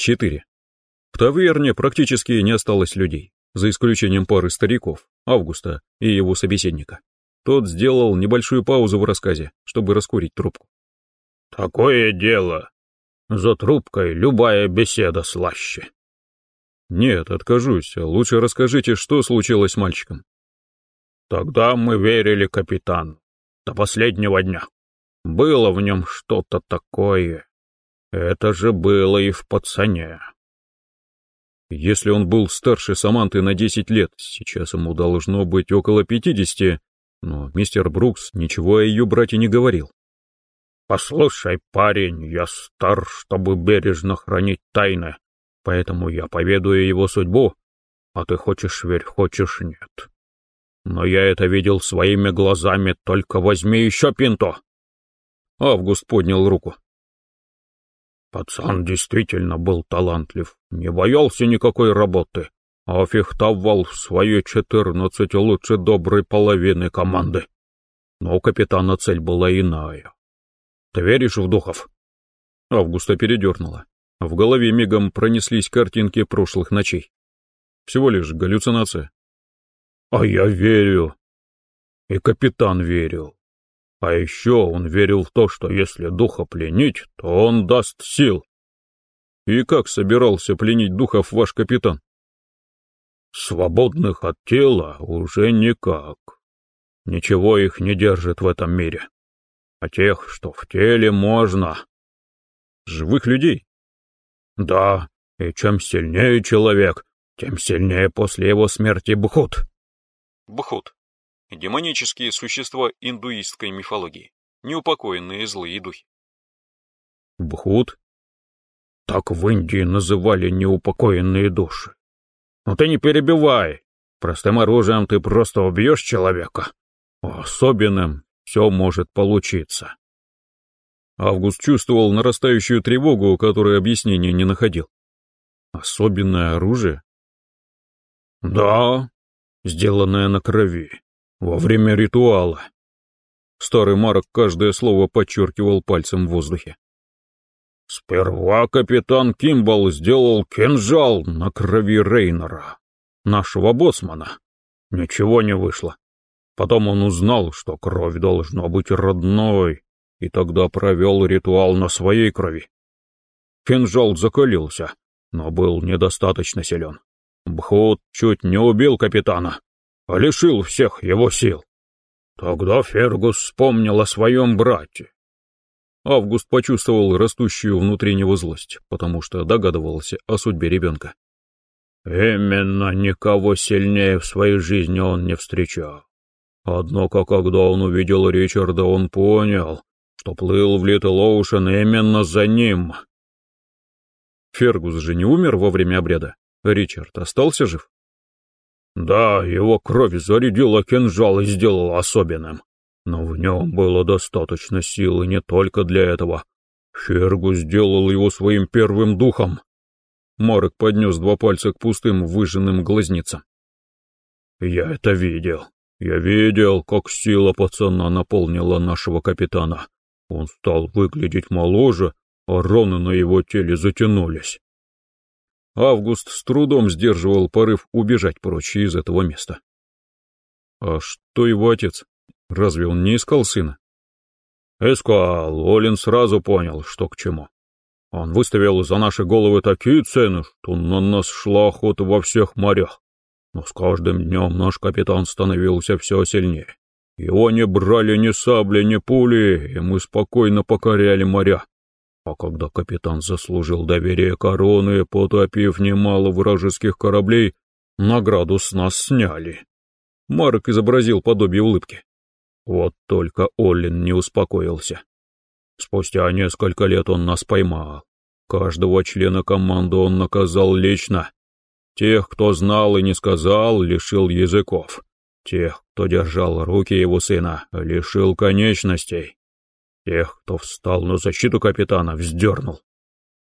4. В таверне практически не осталось людей, за исключением пары стариков, Августа и его собеседника. Тот сделал небольшую паузу в рассказе, чтобы раскурить трубку. «Такое дело. За трубкой любая беседа слаще». «Нет, откажусь. Лучше расскажите, что случилось с мальчиком». «Тогда мы верили капитану. До последнего дня. Было в нем что-то такое. Это же было и в пацане». Если он был старше Саманты на 10 лет, сейчас ему должно быть около 50, но мистер Брукс ничего о ее брате не говорил. «Послушай, парень, я стар, чтобы бережно хранить тайны, поэтому я поведаю его судьбу, а ты хочешь верь, хочешь нет. Но я это видел своими глазами, только возьми еще пинту!» Август поднял руку. Пацан действительно был талантлив, не боялся никакой работы, а фехтовал в свои четырнадцать лучше доброй половины команды. Но у капитана цель была иная. Ты веришь в духов?» Августа передернула. В голове мигом пронеслись картинки прошлых ночей. Всего лишь галлюцинация. «А я верю. И капитан верил. А еще он верил в то, что если духа пленить, то он даст сил». «И как собирался пленить духов ваш капитан?» «Свободных от тела уже никак. Ничего их не держит в этом мире а тех, что в теле можно. Живых людей? Да, и чем сильнее человек, тем сильнее после его смерти Бхут. Бхут. Демонические существа индуистской мифологии, неупокоенные злые духи. Бхут? Так в Индии называли неупокоенные души. Но ты не перебивай. Простым оружием ты просто убьешь человека. Особенным все может получиться. Август чувствовал нарастающую тревогу, которой объяснения не находил. Особенное оружие? Да, сделанное на крови, во время ритуала. Старый Марок каждое слово подчеркивал пальцем в воздухе. Сперва капитан Кимбал сделал кинжал на крови Рейнера, нашего боссмана. Ничего не вышло. Потом он узнал, что кровь должна быть родной, и тогда провел ритуал на своей крови. Кинжал закалился, но был недостаточно силен. Бхут чуть не убил капитана, лишил всех его сил. Тогда Фергус вспомнил о своем брате. Август почувствовал растущую внутри него злость, потому что догадывался о судьбе ребенка. Именно никого сильнее в своей жизни он не встречал. Однако, когда он увидел Ричарда, он понял, что плыл в Литл Оушен именно за ним. Фергус же не умер во время обряда. Ричард остался жив? Да, его кровь зарядила кинжал и сделала особенным. Но в нем было достаточно силы не только для этого. Фергус сделал его своим первым духом. Марок поднес два пальца к пустым выжженным глазницам. Я это видел. Я видел, как сила пацана наполнила нашего капитана. Он стал выглядеть моложе, а раны на его теле затянулись. Август с трудом сдерживал порыв убежать прочь из этого места. А что его отец? Разве он не искал сына? Искал, Олин сразу понял, что к чему. Он выставил за наши головы такие цены, что на нас шла охота во всех морях. Но с каждым днем наш капитан становился все сильнее. Его не брали ни сабли, ни пули, и мы спокойно покоряли моря. А когда капитан заслужил доверие короны, потопив немало вражеских кораблей, награду с нас сняли. Марк изобразил подобие улыбки. Вот только Оллин не успокоился. Спустя несколько лет он нас поймал. Каждого члена команды он наказал лично, Тех, кто знал и не сказал, лишил языков. Тех, кто держал руки его сына, лишил конечностей. Тех, кто встал на защиту капитана, вздернул.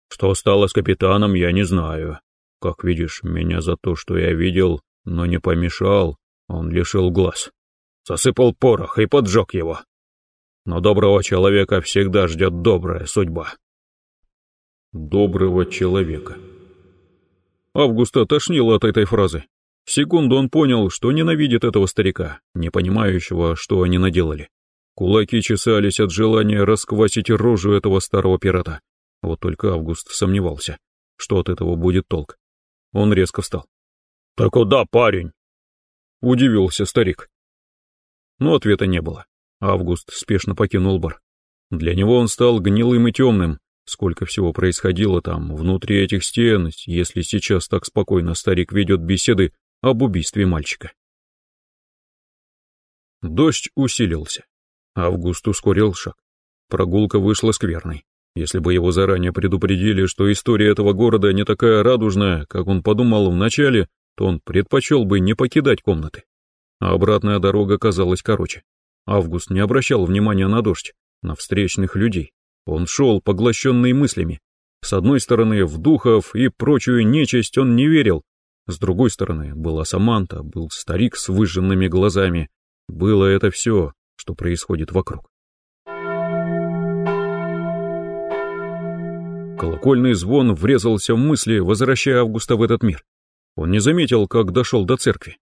Что стало с капитаном, я не знаю. Как видишь, меня за то, что я видел, но не помешал, он лишил глаз. Засыпал порох и поджег его. Но доброго человека всегда ждет добрая судьба. доброго человека. Августа тошнило от этой фразы. В секунду он понял, что ненавидит этого старика, не понимающего, что они наделали. Кулаки чесались от желания расквасить рожу этого старого пирата. Вот только Август сомневался, что от этого будет толк. Он резко встал. «Ты куда, парень?» Удивился старик. Но ответа не было. Август спешно покинул бар. Для него он стал гнилым и темным. Сколько всего происходило там, внутри этих стен, если сейчас так спокойно старик ведет беседы об убийстве мальчика. Дождь усилился. Август ускорил шаг. Прогулка вышла скверной. Если бы его заранее предупредили, что история этого города не такая радужная, как он подумал вначале, то он предпочел бы не покидать комнаты. А обратная дорога казалась короче. Август не обращал внимания на дождь, на встречных людей. Он шел, поглощенный мыслями. С одной стороны, в духов и прочую нечисть он не верил. С другой стороны, была Саманта, был старик с выжженными глазами. Было это все, что происходит вокруг. Колокольный звон врезался в мысли, возвращая Августа в этот мир. Он не заметил, как дошел до церкви.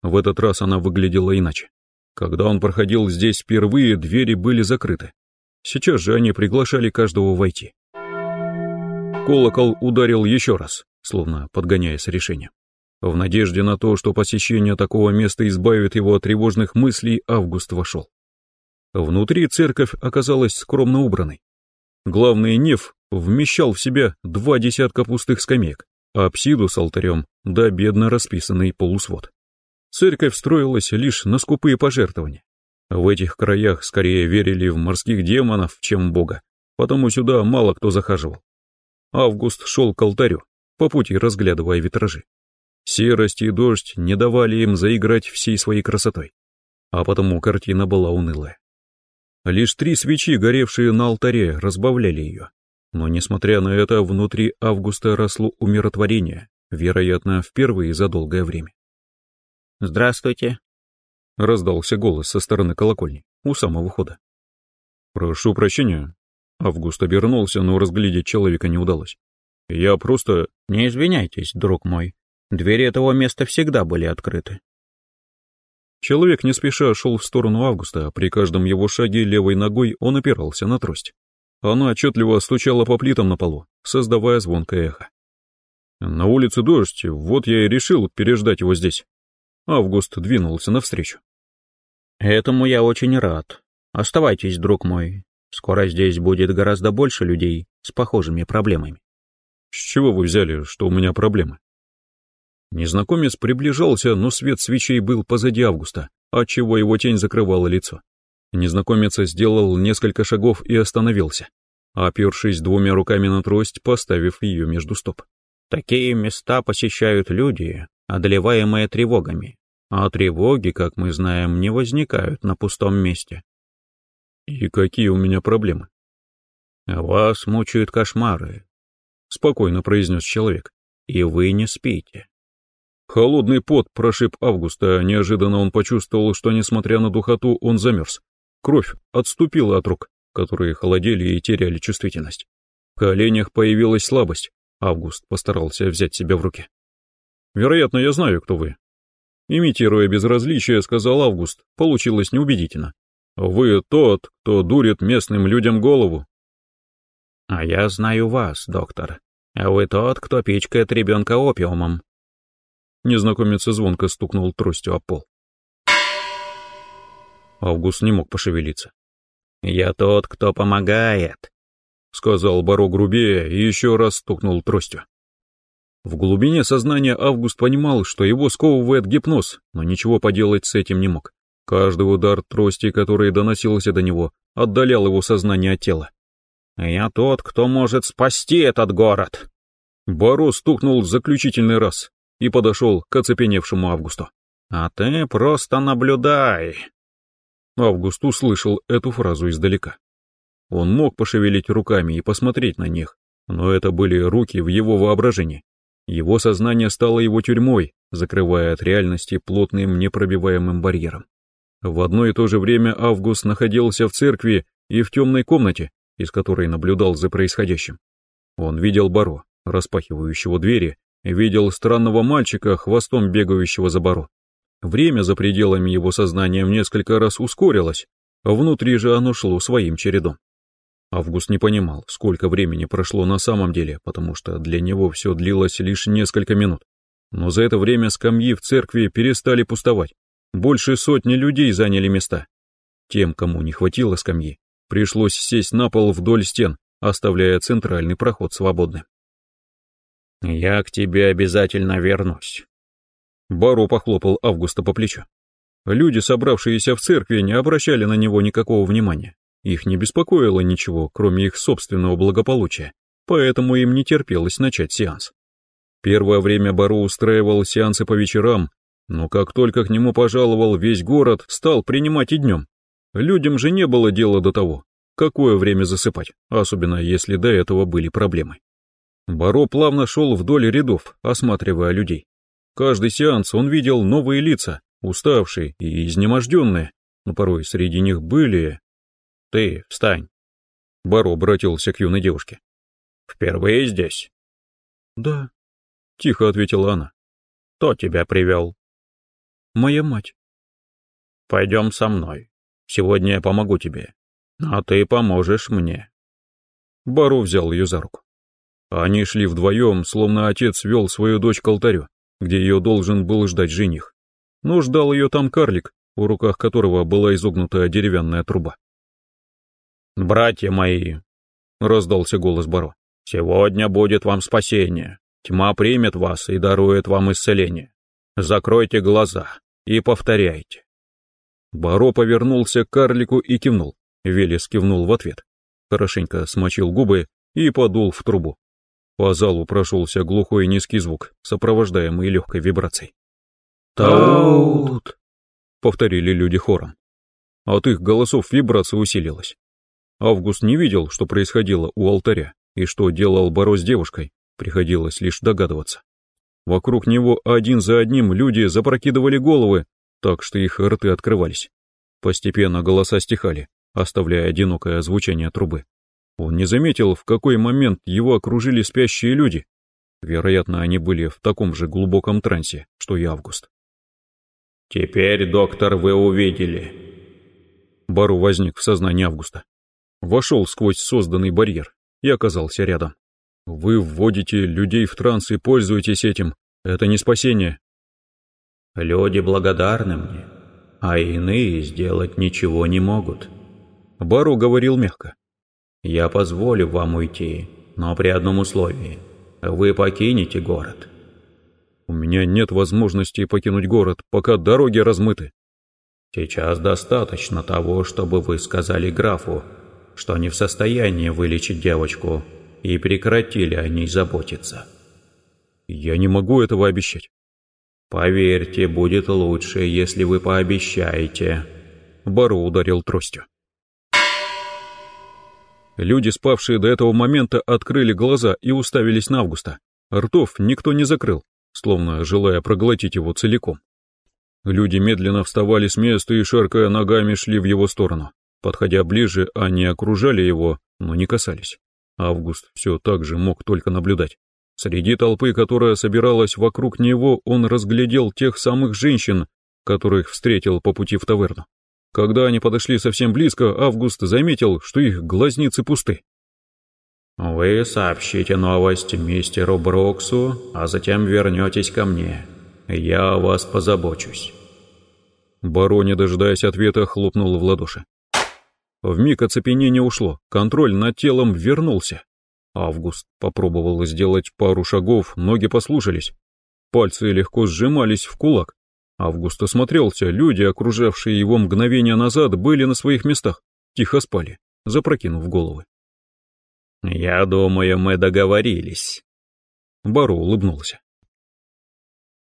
В этот раз она выглядела иначе. Когда он проходил здесь впервые, двери были закрыты. Сейчас же они приглашали каждого войти. Колокол ударил еще раз, словно подгоняя с решением. В надежде на то, что посещение такого места избавит его от тревожных мыслей, Август вошел. Внутри церковь оказалась скромно убранной. Главный неф вмещал в себя два десятка пустых скамеек, а апсиду с алтарем да бедно расписанный полусвод. Церковь строилась лишь на скупые пожертвования. В этих краях скорее верили в морских демонов, чем в Бога, потому сюда мало кто захаживал. Август шел к алтарю, по пути разглядывая витражи. Серость и дождь не давали им заиграть всей своей красотой, а потому картина была унылая. Лишь три свечи, горевшие на алтаре, разбавляли ее. Но, несмотря на это, внутри Августа росло умиротворение, вероятно, впервые за долгое время. «Здравствуйте», — раздался голос со стороны колокольни, у самого входа. «Прошу прощения». Август обернулся, но разглядеть человека не удалось. «Я просто...» «Не извиняйтесь, друг мой. Двери этого места всегда были открыты. Человек не спеша шел в сторону Августа, а при каждом его шаге левой ногой он опирался на трость. Она отчетливо стучала по плитам на полу, создавая звонкое эхо. На улице дождь, вот я и решил переждать его здесь. Август двинулся навстречу. Этому я очень рад. Оставайтесь, друг мой. Скоро здесь будет гораздо больше людей с похожими проблемами. С чего вы взяли, что у меня проблемы? Незнакомец приближался, но свет свечей был позади Августа, отчего его тень закрывала лицо. Незнакомец сделал несколько шагов и остановился, опершись двумя руками на трость, поставив ее между стоп. Такие места посещают люди, одолеваемые тревогами, а тревоги, как мы знаем, не возникают на пустом месте. И какие у меня проблемы? Вас мучают кошмары, спокойно произнес человек, и вы не спите. Холодный пот прошиб Августа, неожиданно он почувствовал, что, несмотря на духоту, он замерз. Кровь отступила от рук, которые холодели и теряли чувствительность. В коленях появилась слабость. Август постарался взять себя в руки. «Вероятно, я знаю, кто вы». Имитируя безразличие, сказал Август, получилось неубедительно. «Вы тот, кто дурит местным людям голову». «А я знаю вас, доктор. А вы тот, кто пичкает ребенка опиумом», Незнакомец звонко стукнул тростью о пол. Август не мог пошевелиться. «Я тот, кто помогает», — сказал Баро грубее и еще раз стукнул тростью. В глубине сознания Август понимал, что его сковывает гипноз, но ничего поделать с этим не мог. Каждый удар трости, который доносился до него, отдалял его сознание от тела. «Я тот, кто может спасти этот город!» Баро стукнул заключительный раз, и подошел к оцепеневшему Августу. «А ты просто наблюдай!» Август услышал эту фразу издалека. Он мог пошевелить руками и посмотреть на них, но это были руки в его воображении. Его сознание стало его тюрьмой, закрывая от реальности плотным непробиваемым барьером. В одно и то же время Август находился в церкви и в темной комнате, из которой наблюдал за происходящим. Он видел Баро, распахивающего двери, видел странного мальчика, хвостом бегающего за Баро. Время за пределами его сознания несколько раз ускорилось, а внутри же оно шло своим чередом. Август не понимал, сколько времени прошло на самом деле, потому что для него все длилось лишь несколько минут. Но за это время скамьи в церкви перестали пустовать. Больше сотни людей заняли места. Тем, кому не хватило скамьи, пришлось сесть на пол вдоль стен, оставляя центральный проход свободным. «Я к тебе обязательно вернусь». Баро похлопал Августа по плечу. Люди, собравшиеся в церкви, не обращали на него никакого внимания. Их не беспокоило ничего, кроме их собственного благополучия, поэтому им не терпелось начать сеанс. Первое время Бару устраивал сеансы по вечерам, но как только к нему пожаловал весь город, стал принимать и днем. Людям же не было дела до того, какое время засыпать, особенно если до этого были проблемы. Баро плавно шел вдоль рядов, осматривая людей. Каждый сеанс он видел новые лица, уставшие и изнеможденные, но порой среди них были «Ты встань!» Баро обратился к юной девушке. «Впервые здесь?» «Да», — тихо ответила она. «Кто тебя привел?» «Моя мать». «Пойдем со мной. Сегодня я помогу тебе, а ты поможешь мне». Баро взял ее за руку. Они шли вдвоем, словно отец вел свою дочь к алтарю, где ее должен был ждать жених. Но ждал ее там карлик, у руках которого была изогнутая деревянная труба. «Братья мои!» — раздался голос Баро. «Сегодня будет вам спасение. Тьма примет вас и дарует вам исцеление. Закройте глаза и повторяйте». Баро повернулся к карлику и кивнул. Велес кивнул в ответ. Хорошенько смочил губы и подул в трубу. По залу прошелся глухой низкий звук, сопровождаемый легкой вибрацией. «Таут!» — повторили люди хором. От их голосов вибрация усилилась. Август не видел, что происходило у алтаря, и что делал Боро с девушкой, приходилось лишь догадываться. Вокруг него один за одним люди запрокидывали головы, так что их рты открывались. Постепенно голоса стихали, оставляя одинокое звучание трубы. Он не заметил, в какой момент его окружили спящие люди. Вероятно, они были в таком же глубоком трансе, что и Август. «Теперь, доктор, вы увидели». Бару возник в сознании Августа вошел сквозь созданный барьер и оказался рядом. Вы вводите людей в транс и пользуетесь этим. Это не спасение. Люди благодарны мне, а иные сделать ничего не могут. Бару говорил мягко. Я позволю вам уйти, но при одном условии. Вы покинете город. У меня нет возможности покинуть город, пока дороги размыты. Сейчас достаточно того, чтобы вы сказали графу, что не в состоянии вылечить девочку, и прекратили о ней заботиться. Я не могу этого обещать. Поверьте, будет лучше, если вы пообещаете. Баро ударил тростью. Люди, спавшие до этого момента, открыли глаза и уставились на Августа. Ртов никто не закрыл, словно желая проглотить его целиком. Люди медленно вставали с места и, шаркая ногами, шли в его сторону. Подходя ближе, они окружали его, но не касались. Август все так же мог только наблюдать. Среди толпы, которая собиралась вокруг него, он разглядел тех самых женщин, которых встретил по пути в таверну. Когда они подошли совсем близко, Август заметил, что их глазницы пусты. «Вы сообщите новость мистеру Броксу, а затем вернетесь ко мне. Я о вас позабочусь». Баро, не дожидаясь ответа, хлопнул в ладоши. Вмиг оцепенение ушло, контроль над телом вернулся. Август попробовал сделать пару шагов, ноги послушались. Пальцы легко сжимались в кулак. Август осмотрелся, люди, окружавшие его мгновение назад, были на своих местах, тихо спали, запрокинув головы. «Я думаю, мы договорились». Баро улыбнулся.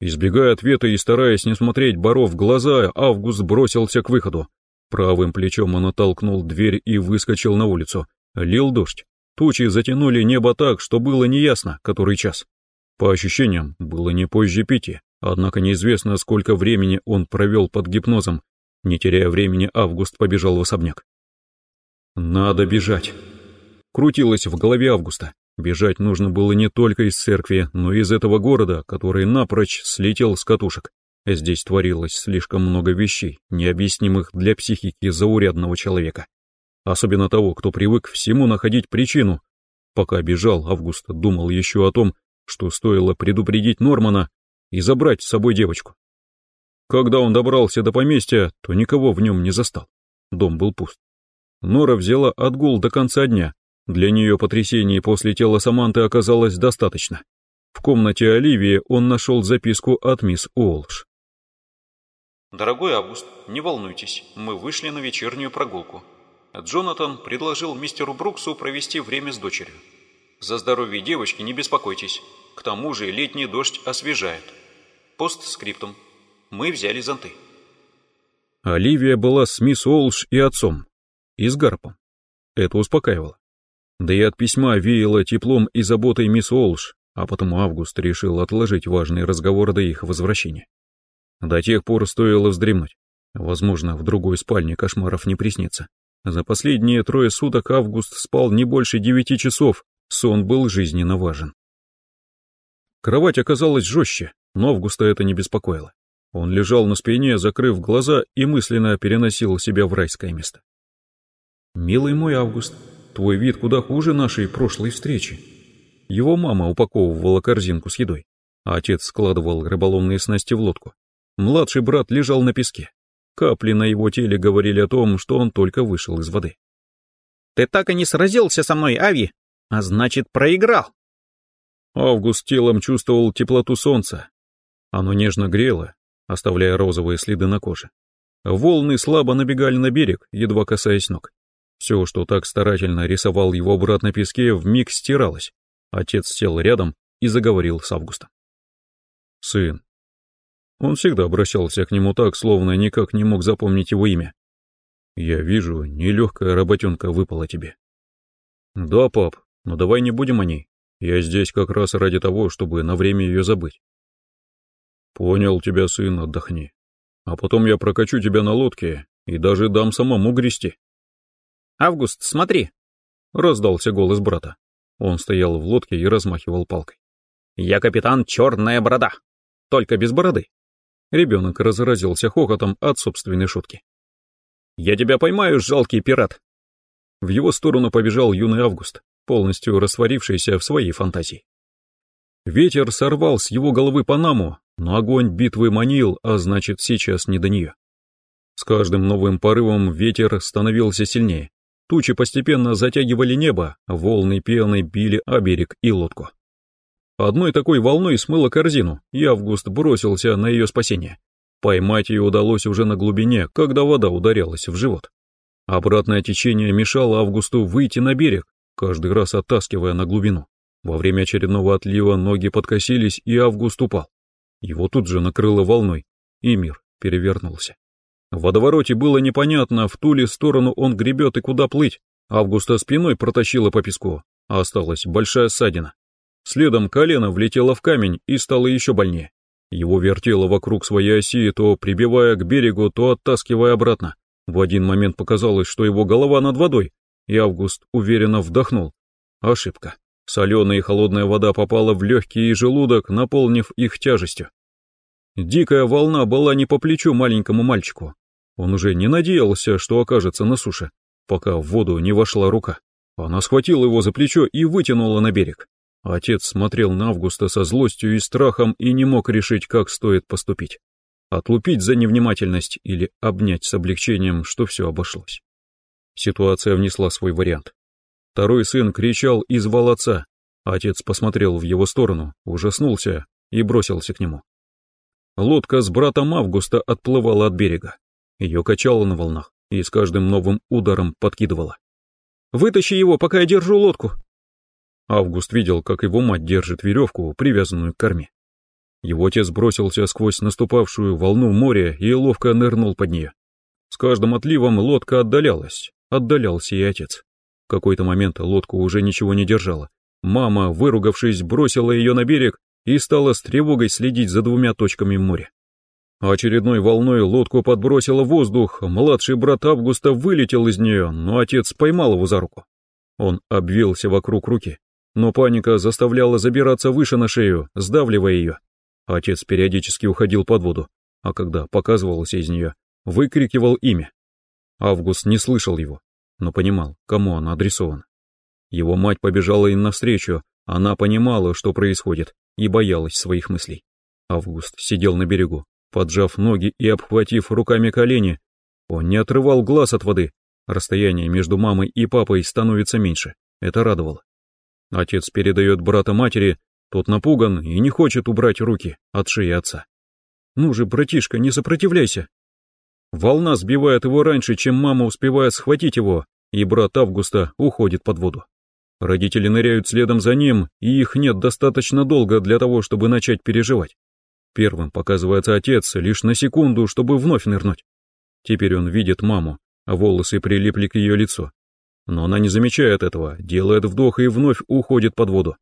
Избегая ответа и стараясь не смотреть Баро в глаза, Август бросился к выходу. Правым плечом он оттолкнул дверь и выскочил на улицу. Лил дождь. Тучи затянули небо так, что было неясно, который час. По ощущениям, было не позже пяти, однако неизвестно, сколько времени он провел под гипнозом. Не теряя времени, Август побежал в особняк. «Надо бежать!» Крутилось в голове Августа. Бежать нужно было не только из церкви, но и из этого города, который напрочь слетел с катушек. Здесь творилось слишком много вещей, необъяснимых для психики заурядного человека. Особенно того, кто привык всему находить причину. Пока бежал, Август думал еще о том, что стоило предупредить Нормана и забрать с собой девочку. Когда он добрался до поместья, то никого в нем не застал. Дом был пуст. Нора взяла отгул до конца дня. Для нее потрясений после тела Саманты оказалось достаточно. В комнате Оливии он нашел записку от мисс Уолш. «Дорогой Август, не волнуйтесь, мы вышли на вечернюю прогулку. Джонатан предложил мистеру Бруксу провести время с дочерью. За здоровье девочки не беспокойтесь, к тому же летний дождь освежает. Постскриптум. Мы взяли зонты». Оливия была с мисс Олш и отцом, и с Гарпом. Это успокаивало. Да и от письма веяло теплом и заботой мисс Олш, а потому Август решил отложить важный разговор до их возвращения. До тех пор стоило вздремнуть. Возможно, в другой спальне кошмаров не приснится. За последние трое суток Август спал не больше девяти часов, сон был жизненно важен. Кровать оказалась жестче, но Августа это не беспокоило. Он лежал на спине, закрыв глаза и мысленно переносил себя в райское место. «Милый мой Август, твой вид куда хуже нашей прошлой встречи». Его мама упаковывала корзинку с едой, а отец складывал рыболовные снасти в лодку. Младший брат лежал на песке. Капли на его теле говорили о том, что он только вышел из воды. «Ты так и не сразился со мной, Ави, а значит, проиграл!» Август телом чувствовал теплоту солнца. Оно нежно грело, оставляя розовые следы на коже. Волны слабо набегали на берег, едва касаясь ног. Все, что так старательно рисовал его брат на песке, вмиг стиралось. Отец сел рядом и заговорил с Августом. «Сын, он всегда обращался к нему так, словно никак не мог запомнить его имя. «Я вижу, нелегкая работенка выпала тебе». «Да, пап, но давай не будем о ней. Я здесь как раз ради того, чтобы на время ее забыть». «Понял тебя, сын, отдохни. А потом я прокачу тебя на лодке и даже дам самому грести». «Август, смотри!» — раздался голос брата. Он стоял в лодке и размахивал палкой. «Я капитан Черная Борода, только без бороды. Ребенок разразился хохотом от собственной шутки. «Я тебя поймаю, жалкий пират!» В его сторону побежал юный Август, полностью растворившийся в своей фантазии. Ветер сорвал с его головы Панаму, но огонь битвы манил, а значит, сейчас не до нее. С каждым новым порывом ветер становился сильнее. Тучи постепенно затягивали небо, волны пены били о берег и лодку. Одной такой волной смыло корзину, и Август бросился на ее спасение. Поймать ее удалось уже на глубине, когда вода ударялась в живот. Обратное течение мешало Августу выйти на берег, каждый раз оттаскивая на глубину. Во время очередного отлива ноги подкосились, и Август упал. Его тут же накрыло волной, и мир перевернулся. В водовороте было непонятно, в ту ли сторону он гребет и куда плыть. Августа спиной протащила по песку, а осталась большая ссадина. Следом колено влетело в камень и стало еще больнее. Его вертело вокруг своей оси, то прибивая к берегу, то оттаскивая обратно. В один момент показалось, что его голова над водой, и Август уверенно вдохнул. Ошибка. Соленая и холодная вода попала в легкие и желудок, наполнив их тяжестью. Дикая волна была не по плечу маленькому мальчику. Он уже не надеялся, что окажется на суше, пока в воду не вошла рука. Она схватила его за плечо и вытянула на берег. Отец смотрел на Августа со злостью и страхом и не мог решить, как стоит поступить. Отлупить за невнимательность или обнять с облегчением, что все обошлось. Ситуация внесла свой вариант. Второй сын кричал и звал отца. Отец посмотрел в его сторону, ужаснулся и бросился к нему. Лодка с братом Августа отплывала от берега. Ее качало на волнах и с каждым новым ударом подкидывала. «Вытащи его, пока я держу лодку!» Август видел, как его мать держит веревку, привязанную к корме. Его отец бросился сквозь наступавшую волну моря и ловко нырнул под нее. С каждым отливом лодка отдалялась, отдалялся и отец. В какой-то момент лодку уже ничего не держала. Мама, выругавшись, бросила ее на берег и стала с тревогой следить за двумя точками моря. Очередной волной лодку подбросило воздух, младший брат Августа вылетел из нее, но отец поймал его за руку. Он обвился вокруг руки, но паника заставляла забираться выше на шею, сдавливая ее. Отец периодически уходил под воду, а когда показывался из нее, выкрикивал имя. Август не слышал его, но понимал, кому она адресована. Его мать побежала им навстречу, она понимала, что происходит, и боялась своих мыслей. Август сидел на берегу, поджав ноги и обхватив руками колени. Он не отрывал глаз от воды. Расстояние между мамой и папой становится меньше. Это радовало. Отец передает брата матери, тот напуган и не хочет убрать руки от шеи отца. «Ну же, братишка, не сопротивляйся!» Волна сбивает его раньше, чем мама успевает схватить его, и брат Августа уходит под воду. Родители ныряют следом за ним, и их нет достаточно долго для того, чтобы начать переживать. Первым показывается отец, лишь на секунду, чтобы вновь нырнуть. Теперь он видит маму, а волосы прилипли к ее лицу. Но она не замечает этого, делает вдох и вновь уходит под воду.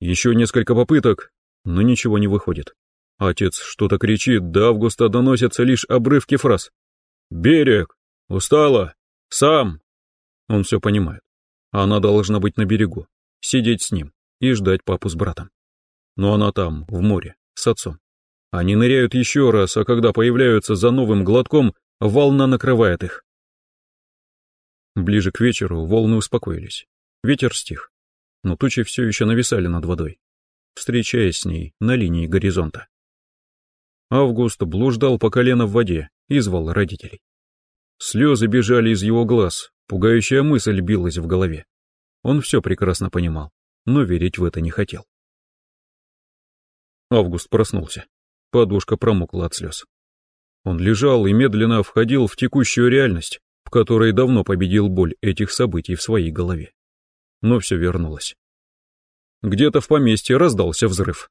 Еще несколько попыток, но ничего не выходит. Отец что-то кричит, до Августа доносятся лишь обрывки фраз. «Берег! Устала! Сам!» Он все понимает. Она должна быть на берегу, сидеть с ним и ждать папу с братом. Но она там, в море, с отцом. Они ныряют еще раз, а когда появляются за новым глотком, волна накрывает их. Ближе к вечеру волны успокоились. Ветер стих, но тучи все еще нависали над водой, встречаясь с ней на линии горизонта. Август блуждал по колено в воде и звал родителей. Слезы бежали из его глаз, пугающая мысль билась в голове. Он все прекрасно понимал, но верить в это не хотел. Август проснулся. Подушка промокла от слез. Он лежал и медленно входил в текущую реальность, в которой давно победил боль этих событий в своей голове. Но все вернулось. Где-то в поместье раздался взрыв.